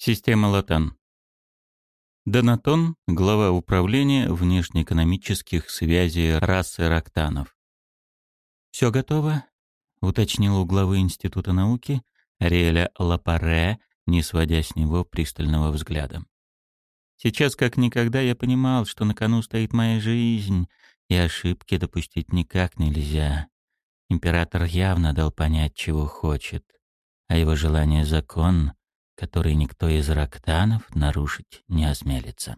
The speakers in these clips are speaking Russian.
Система Латан. Донатон, глава управления внешнеэкономических связей расы Рактанов. «Все готово?» — уточнил у главы Института науки Ариэля Лапаре, не сводя с него пристального взгляда. «Сейчас как никогда я понимал, что на кону стоит моя жизнь, и ошибки допустить никак нельзя. Император явно дал понять, чего хочет, а его желание — закон — который никто из рактанов нарушить не осмелится.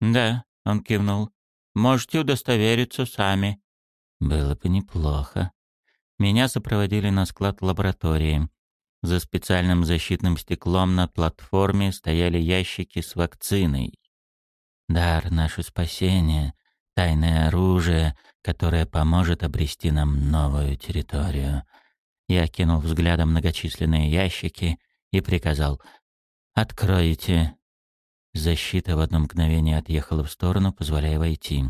«Да», — он кивнул, — «можете удостовериться сами». Было бы неплохо. Меня сопроводили на склад лаборатории. За специальным защитным стеклом на платформе стояли ящики с вакциной. Дар — наше спасение, тайное оружие, которое поможет обрести нам новую территорию. Я кинул взглядом многочисленные ящики — и приказал «Откройте». Защита в одно мгновение отъехала в сторону, позволяя войти.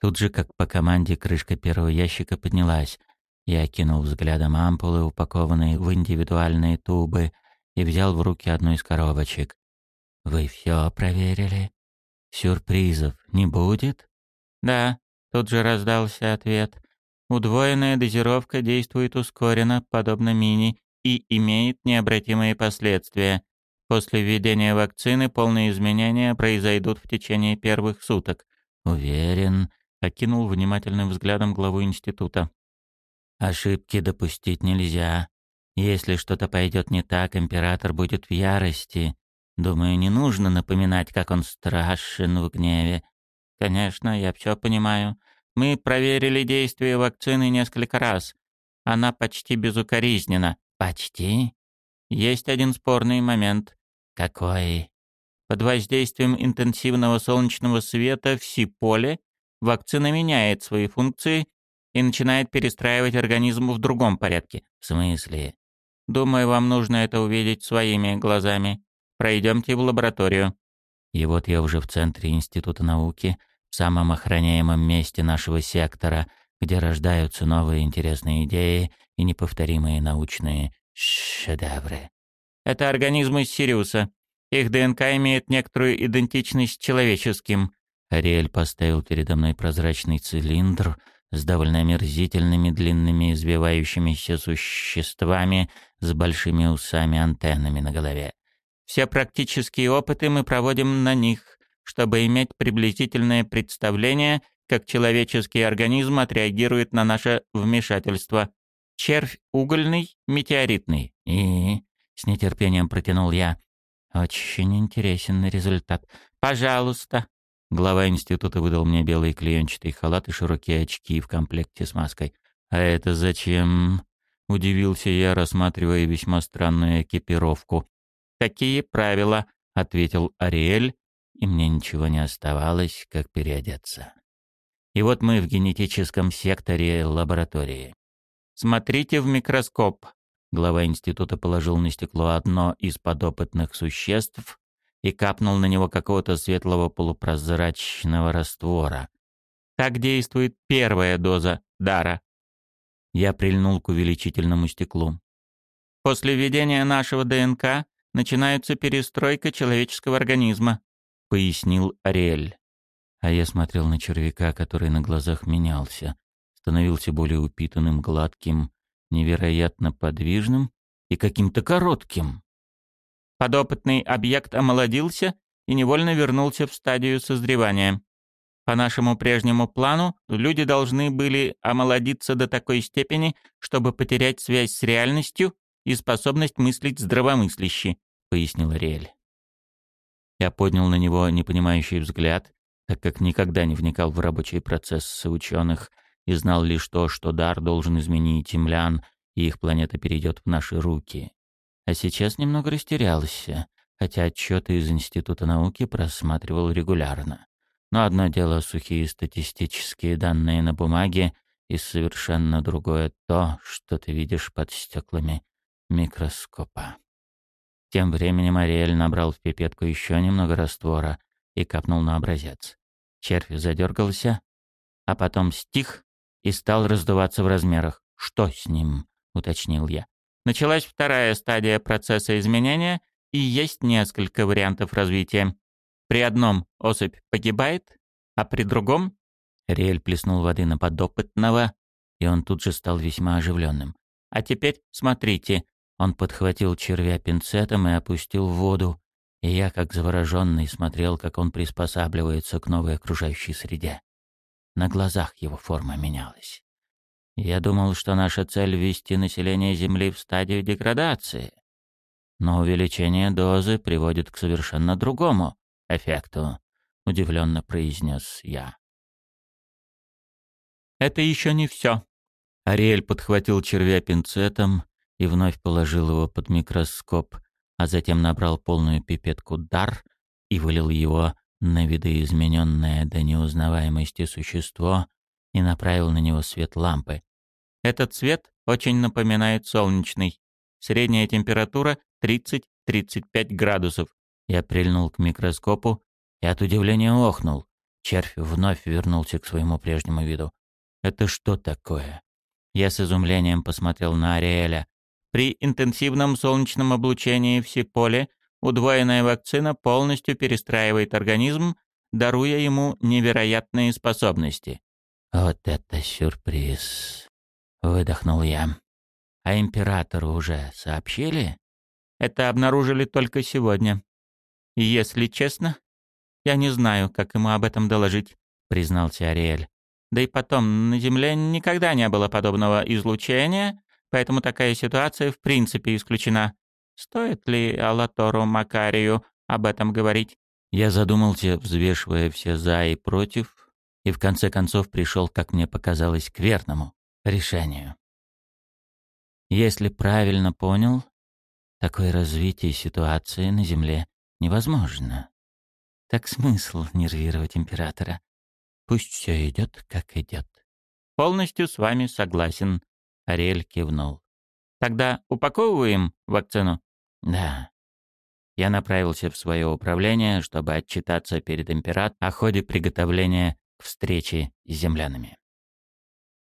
Тут же, как по команде, крышка первого ящика поднялась. Я кинул взглядом ампулы, упакованные в индивидуальные тубы, и взял в руки одну из коробочек. «Вы все проверили? Сюрпризов не будет?» «Да», — тут же раздался ответ. «Удвоенная дозировка действует ускоренно, подобно мини, и имеет необратимые последствия. После введения вакцины полные изменения произойдут в течение первых суток. Уверен, окинул внимательным взглядом главу института. Ошибки допустить нельзя. Если что-то пойдет не так, император будет в ярости. Думаю, не нужно напоминать, как он страшен в гневе. Конечно, я все понимаю. Мы проверили действие вакцины несколько раз. Она почти безукоризнена. Почти. Есть один спорный момент. Какой? Под воздействием интенсивного солнечного света в Си-поле вакцина меняет свои функции и начинает перестраивать организм в другом порядке. В смысле? Думаю, вам нужно это увидеть своими глазами. Пройдемте в лабораторию. И вот я уже в центре Института науки, в самом охраняемом месте нашего сектора, где рождаются новые интересные идеи и неповторимые научные шедевры. Это организмы Сириуса. Их ДНК имеет некоторую идентичность с человеческим. Ариэль поставил передо мной прозрачный цилиндр с довольно омерзительными длинными извивающимися существами с большими усами-антеннами на голове. Все практические опыты мы проводим на них, чтобы иметь приблизительное представление, как человеческий организм отреагирует на наше вмешательство. Червь угольный, метеоритный. И с нетерпением протянул я. Очень интересный результат. Пожалуйста. Глава института выдал мне белый клеенчатый халат и широкие очки в комплекте с маской. А это зачем? Удивился я, рассматривая весьма странную экипировку. «Такие правила», — ответил Ариэль, и мне ничего не оставалось, как переодеться. И вот мы в генетическом секторе лаборатории. Смотрите в микроскоп. Глава института положил на стекло одно из подопытных существ и капнул на него какого-то светлого полупрозрачного раствора. Так действует первая доза дара. Я прильнул к увеличительному стеклу. После введения нашего ДНК начинается перестройка человеческого организма, пояснил Ариэль. А я смотрел на червяка, который на глазах менялся, становился более упитанным, гладким, невероятно подвижным и каким-то коротким. Подопытный объект омолодился и невольно вернулся в стадию созревания. По нашему прежнему плану, люди должны были омолодиться до такой степени, чтобы потерять связь с реальностью и способность мыслить здравомысляще, пояснил Ариэль. Я поднял на него непонимающий взгляд, так как никогда не вникал в рабочие процессы ученых и знал лишь то, что дар должен изменить землян, и их планета перейдет в наши руки. А сейчас немного растерялся, хотя отчеты из Института науки просматривал регулярно. Но одно дело сухие статистические данные на бумаге, и совершенно другое то, что ты видишь под стеклами микроскопа. Тем временем Ариэль набрал в пипетку еще немного раствора и капнул на образец. Червь задергался, а потом стих и стал раздуваться в размерах. «Что с ним?» — уточнил я. Началась вторая стадия процесса изменения, и есть несколько вариантов развития. При одном особь погибает, а при другом Риэль плеснул воды на подопытного, и он тут же стал весьма оживленным. «А теперь смотрите». Он подхватил червя пинцетом и опустил в воду, и я, как завороженный, смотрел, как он приспосабливается к новой окружающей среде. На глазах его форма менялась. Я думал, что наша цель — ввести население Земли в стадию деградации. Но увеличение дозы приводит к совершенно другому эффекту, — удивленно произнес я. Это еще не все. Ариэль подхватил червя пинцетом и вновь положил его под микроскоп, а затем набрал полную пипетку дар и вылил его на видоизмененное до неузнаваемости существо и направил на него свет лампы. Этот цвет очень напоминает солнечный. Средняя температура 30-35 градусов. Я прильнул к микроскопу и от удивления охнул. Червь вновь вернулся к своему прежнему виду. Это что такое? Я с изумлением посмотрел на Ариэля. При интенсивном солнечном облучении в Сиполе удвоенная вакцина полностью перестраивает организм, даруя ему невероятные способности. «Вот это сюрприз!» — выдохнул я. «А императору уже сообщили?» «Это обнаружили только сегодня. Если честно, я не знаю, как ему об этом доложить», — признался Ариэль. Да и потом, на Земле никогда не было подобного излучения, поэтому такая ситуация в принципе исключена. Стоит ли Алатору Макарию об этом говорить? Я задумался, взвешивая все «за» и «против», и в конце концов пришел, как мне показалось, к верному решению. Если правильно понял, такое развитие ситуации на Земле невозможно. Так смысл нервировать императора? Пусть все идет, как идет. Полностью с вами согласен. Ариэль кивнул. Тогда упаковываем вакцину? Да. Я направился в свое управление, чтобы отчитаться перед императором о ходе приготовления к встрече с землянами.